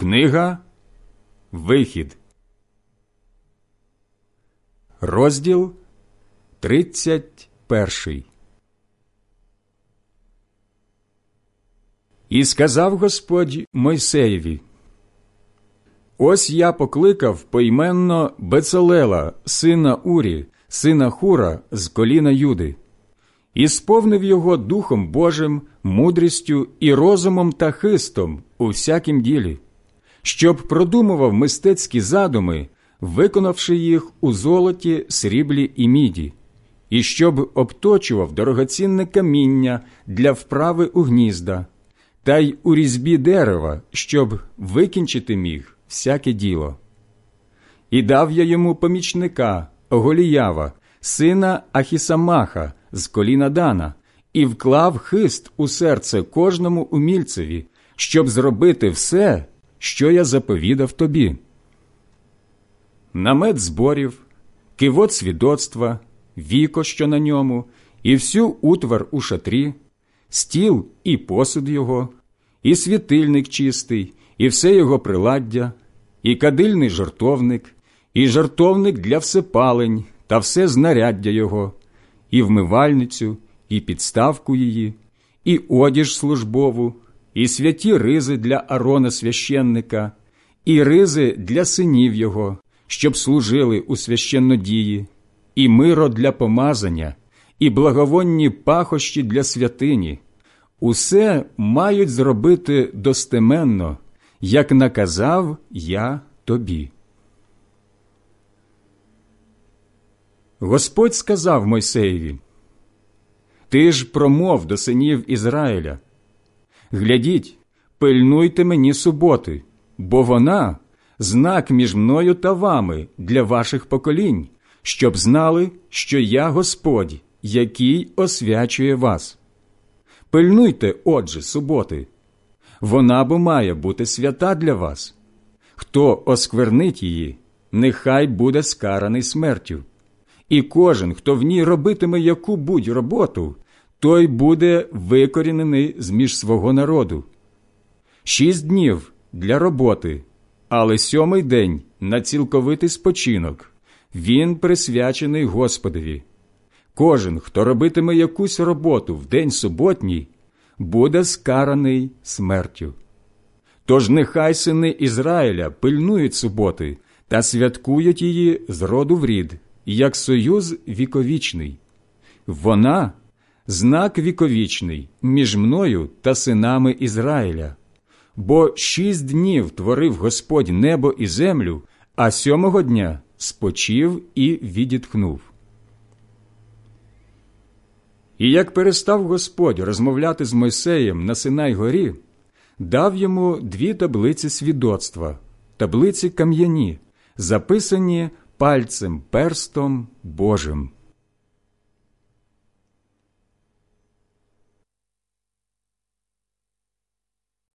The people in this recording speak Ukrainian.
Книга. Вихід, розділ 31 І сказав Господь Мойсеєві Ось я покликав поіменно Бецалела, сина Урі, сина Хура з коліна Юди, і сповнив його Духом Божим, мудрістю і розумом та хистом у всякім ділі, щоб продумував мистецькі задуми, виконавши їх у золоті, сріблі і міді, і щоб обточував дорогоцінне каміння для вправи у гнізда, та й у різьбі дерева, щоб викінчити міг всяке діло. І дав я йому помічника Голіява, сина Ахісамаха з коліна Дана, і вклав хист у серце кожному умільцеві, щоб зробити все, що я заповідав тобі. Намет зборів, кивот свідоцтва, віко, що на ньому, і всю утвар у шатрі, стіл і посуд його, і світильник чистий, і все його приладдя, і кадильний жартовник, і жартовник для всепалень та все знаряддя його, і вмивальницю, і підставку її, і одіж службову, і святі ризи для Арона священника, і ризи для синів його, щоб служили у священнодії, і миро для помазання, і благовонні пахощі для святині. Усе мають зробити достеменно, як наказав я тобі. Господь сказав Мойсеєві, Ти ж промов до синів Ізраїля. Глядіть, пильнуйте мені суботи, бо вона знак між мною та вами для ваших поколінь, щоб знали, що я Господь, який освячує вас. Пильнуйте, отже, суботи. Вона бо має бути свята для вас. Хто осквернить її, нехай буде скараний смертю. І кожен, хто в ній робитиме яку будь роботу, той буде викорінений з між свого народу. Шість днів для роботи, але сьомий день на цілковитий спочинок. Він присвячений Господові. Кожен, хто робитиме якусь роботу в день суботній, буде скараний смертю. Тож нехай сини Ізраїля пильнують суботи та святкують її з роду в рід, як союз віковічний. Вона знак віковічний між мною та синами Ізраїля. Бо шість днів творив Господь небо і землю, а сьомого дня спочив і відітхнув. І як перестав Господь розмовляти з Мойсеєм на Синай горі, дав йому дві таблиці свідоцтва, таблиці кам'яні, записані пальцем перстом Божим.